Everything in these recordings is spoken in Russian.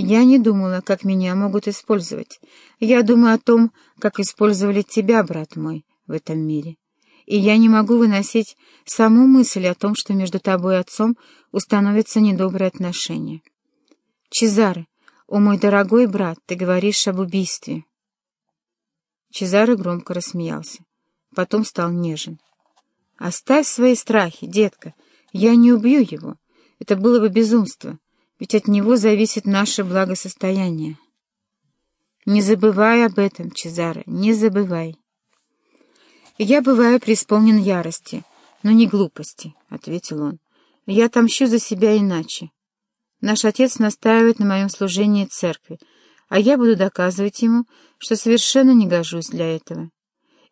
Я не думала, как меня могут использовать. Я думаю о том, как использовали тебя, брат мой, в этом мире. И я не могу выносить саму мысль о том, что между тобой и отцом установятся недобрые отношения. Чезаре, о мой дорогой брат, ты говоришь об убийстве. Чезаре громко рассмеялся. Потом стал нежен. «Оставь свои страхи, детка. Я не убью его. Это было бы безумство ведь от него зависит наше благосостояние. Не забывай об этом, Чезаре, не забывай. Я бываю преисполнен ярости, но не глупости, — ответил он. Я отомщу за себя иначе. Наш отец настаивает на моем служении церкви, а я буду доказывать ему, что совершенно не гожусь для этого.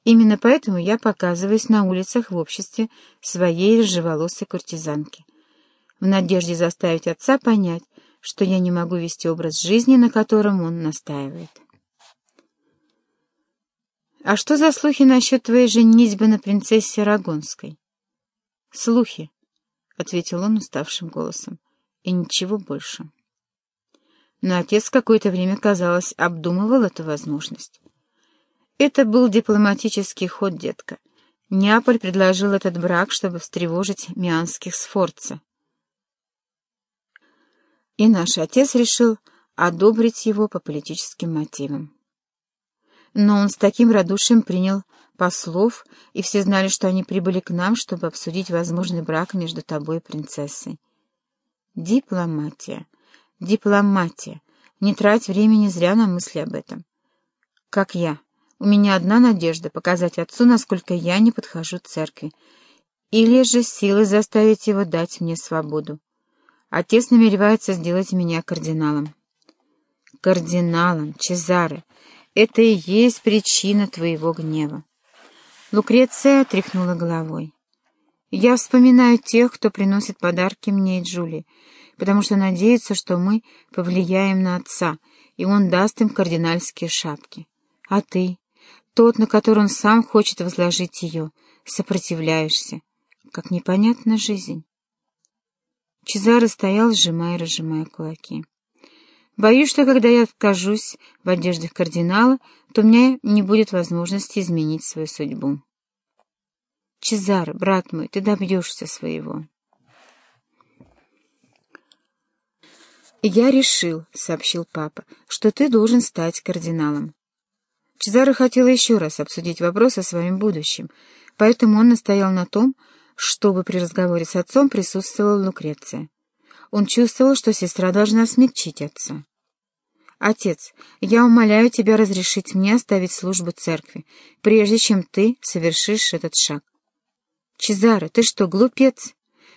Именно поэтому я показываюсь на улицах в обществе своей рыжеволосой куртизанки в надежде заставить отца понять, что я не могу вести образ жизни, на котором он настаивает. «А что за слухи насчет твоей женитьбы на принцессе Рагонской?» «Слухи», — ответил он уставшим голосом, — «и ничего больше». Но отец какое-то время, казалось, обдумывал эту возможность. Это был дипломатический ход, детка. Неаполь предложил этот брак, чтобы встревожить мианских сфорца. И наш отец решил одобрить его по политическим мотивам. Но он с таким радушием принял послов, и все знали, что они прибыли к нам, чтобы обсудить возможный брак между тобой и принцессой. Дипломатия, дипломатия. Не трать времени зря на мысли об этом. Как я. У меня одна надежда — показать отцу, насколько я не подхожу церкви, или же силы заставить его дать мне свободу. Отец намеревается сделать меня кардиналом. Кардиналом, Чезаре, это и есть причина твоего гнева. Лукреция тряхнула головой. Я вспоминаю тех, кто приносит подарки мне и Джули, потому что надеется, что мы повлияем на отца, и он даст им кардинальские шапки. А ты, тот, на который он сам хочет возложить ее, сопротивляешься. Как непонятна жизнь. Чезаро стоял, сжимая и разжимая кулаки. «Боюсь, что когда я откажусь в одеждах кардинала, то мне не будет возможности изменить свою судьбу». «Чезаро, брат мой, ты добьешься своего». «Я решил», — сообщил папа, — «что ты должен стать кардиналом». Чезаро хотел еще раз обсудить вопрос о своем будущем, поэтому он настоял на том, чтобы при разговоре с отцом присутствовала Лукреция. Он чувствовал, что сестра должна смягчить отца. «Отец, я умоляю тебя разрешить мне оставить службу церкви, прежде чем ты совершишь этот шаг». «Чезаро, ты что, глупец?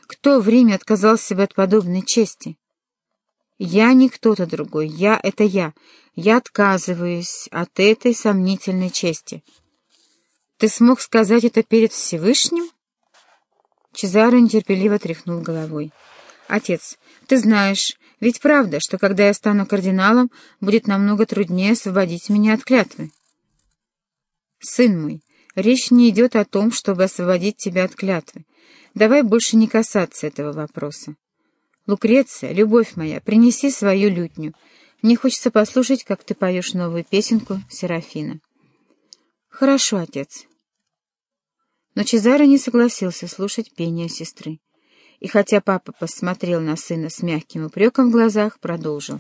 Кто в Риме отказался бы от подобной чести?» «Я не кто-то другой, я — это я. Я отказываюсь от этой сомнительной чести». «Ты смог сказать это перед Всевышним?» Чезаро нетерпеливо тряхнул головой. «Отец, ты знаешь, ведь правда, что когда я стану кардиналом, будет намного труднее освободить меня от клятвы?» «Сын мой, речь не идет о том, чтобы освободить тебя от клятвы. Давай больше не касаться этого вопроса. Лукреция, любовь моя, принеси свою лютню. Мне хочется послушать, как ты поешь новую песенку Серафина». «Хорошо, отец». Но Чезаро не согласился слушать пение сестры. И хотя папа посмотрел на сына с мягким упреком в глазах, продолжил.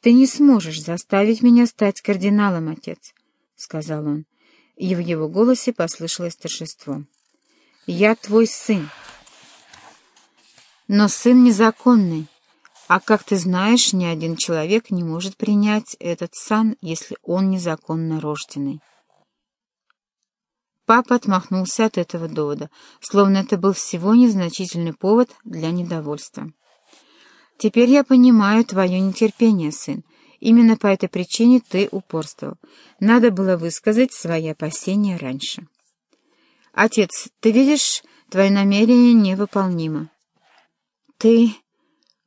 «Ты не сможешь заставить меня стать кардиналом, отец», — сказал он, и в его голосе послышалось торжество. «Я твой сын». «Но сын незаконный, а, как ты знаешь, ни один человек не может принять этот сан, если он незаконно рожденный». Папа отмахнулся от этого довода, словно это был всего незначительный повод для недовольства. «Теперь я понимаю твое нетерпение, сын. Именно по этой причине ты упорствовал. Надо было высказать свои опасения раньше». «Отец, ты видишь, твое намерение невыполнимо». «Ты...»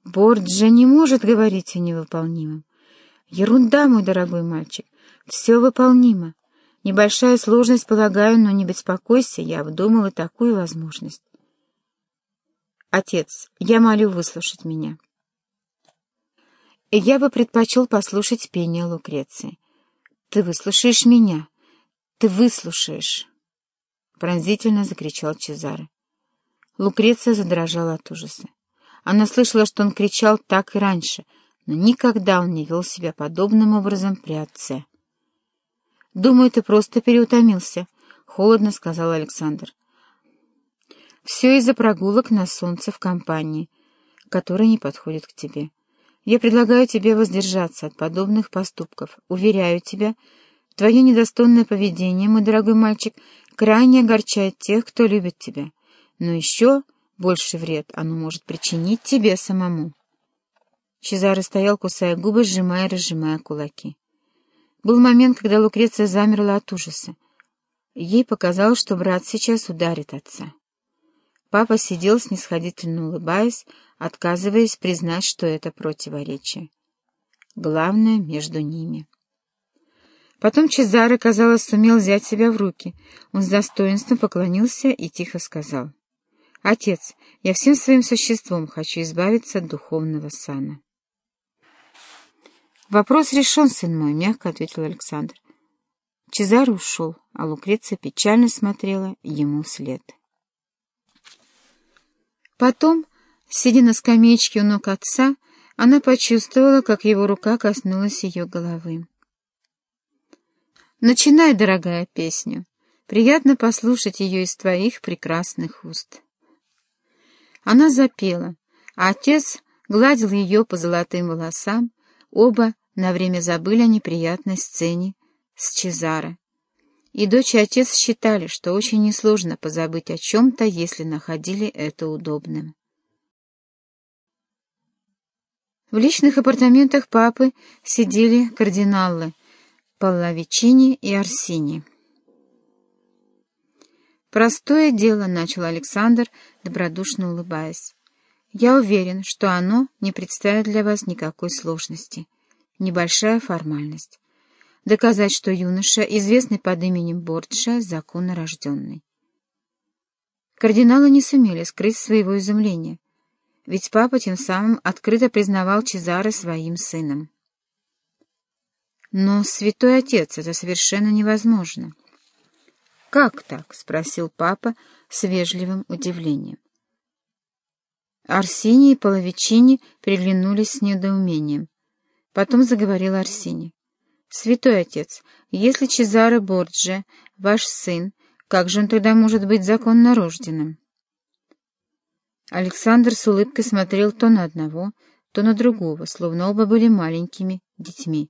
Борджа не может говорить о невыполнимом. Ерунда, мой дорогой мальчик. Все выполнимо. Небольшая сложность, полагаю, но не беспокойся, я обдумала такую возможность. Отец, я молю выслушать меня. Я бы предпочел послушать пение Лукреции. Ты выслушаешь меня. Ты выслушаешь. Пронзительно закричал Чезаре. Лукреция задрожала от ужаса. Она слышала, что он кричал так и раньше, но никогда он не вел себя подобным образом при отце. «Думаю, ты просто переутомился», — холодно сказал Александр. «Все из-за прогулок на солнце в компании, которая не подходит к тебе. Я предлагаю тебе воздержаться от подобных поступков. Уверяю тебя, твое недостойное поведение, мой дорогой мальчик, крайне огорчает тех, кто любит тебя. Но еще больше вред оно может причинить тебе самому». Чезаро стоял, кусая губы, сжимая и разжимая кулаки. Был момент, когда Лукреция замерла от ужаса. Ей показалось, что брат сейчас ударит отца. Папа сидел, снисходительно улыбаясь, отказываясь признать, что это противоречие. Главное между ними. Потом Чезаро, казалось, сумел взять себя в руки. Он с достоинством поклонился и тихо сказал. «Отец, я всем своим существом хочу избавиться от духовного сана». «Вопрос решен, сын мой», — мягко ответил Александр. Чезаро ушел, а Лукреция печально смотрела ему вслед. Потом, сидя на скамеечке у ног отца, она почувствовала, как его рука коснулась ее головы. «Начинай, дорогая, песню. Приятно послушать ее из твоих прекрасных уст». Она запела, а отец гладил ее по золотым волосам, оба на время забыли о неприятной сцене с Чезаро. И дочь и отец считали, что очень несложно позабыть о чем-то, если находили это удобным. В личных апартаментах папы сидели кардиналы Паллавичини и Арсини. «Простое дело», — начал Александр, добродушно улыбаясь. «Я уверен, что оно не представит для вас никакой сложности» небольшая формальность. Доказать, что юноша, известный под именем Борджа, законно рожденный. Кардиналы не сумели скрыть своего изумления, ведь папа тем самым открыто признавал Чезаре своим сыном. Но, святой отец, это совершенно невозможно. «Как так?» — спросил папа с вежливым удивлением. Арсений и Половичини приглянулись с недоумением. Потом заговорил Арсений. «Святой отец, если Чезаро Борджи ваш сын, как же он тогда может быть законно рожденным?» Александр с улыбкой смотрел то на одного, то на другого, словно оба были маленькими детьми.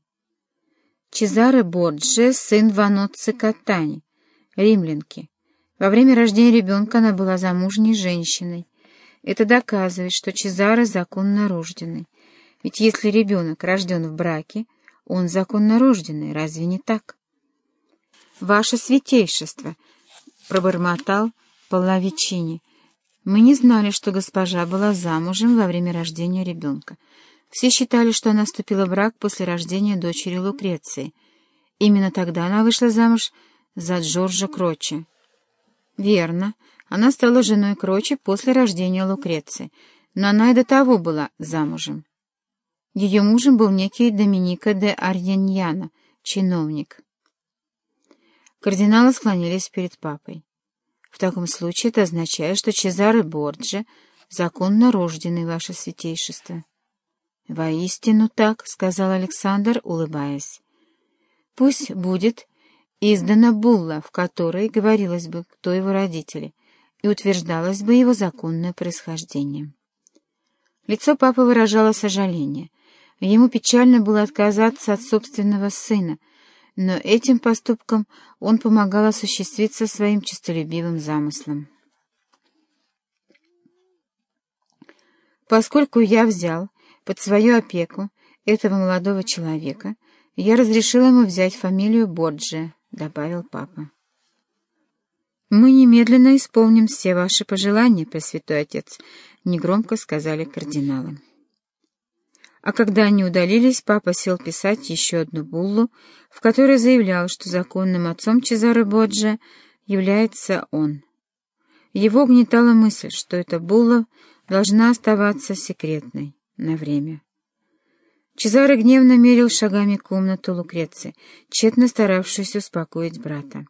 Чезаро Борджи — сын Ваноцци Катани, римлянки. Во время рождения ребенка она была замужней женщиной. Это доказывает, что Чезаро законно рожденный. Ведь если ребенок рожден в браке, он законно рожденный, разве не так? «Ваше святейшество!» — пробормотал Половичини. «Мы не знали, что госпожа была замужем во время рождения ребенка. Все считали, что она вступила в брак после рождения дочери Лукреции. Именно тогда она вышла замуж за Джорджа Крочи». «Верно. Она стала женой Крочи после рождения Лукреции, но она и до того была замужем». Ее мужем был некий Доминика де Арьяньяна, чиновник. Кардиналы склонились перед папой. В таком случае это означает, что Чезаре Борджи законно рожденный, ваше святейшество. «Воистину так», — сказал Александр, улыбаясь. «Пусть будет издана булла, в которой говорилось бы, кто его родители, и утверждалось бы его законное происхождение». Лицо папы выражало сожаление — Ему печально было отказаться от собственного сына, но этим поступком он помогал осуществиться своим честолюбивым замыслом. Поскольку я взял под свою опеку этого молодого человека, я разрешил ему взять фамилию Борджи, — добавил папа. «Мы немедленно исполним все ваши пожелания, Пресвятой Отец», — негромко сказали кардиналы. А когда они удалились, папа сел писать еще одну буллу, в которой заявлял, что законным отцом Чезаро Боджа является он. Его угнетала мысль, что эта булла должна оставаться секретной на время. Чезаро гневно мерил шагами комнату Лукреции, тщетно старавшись успокоить брата.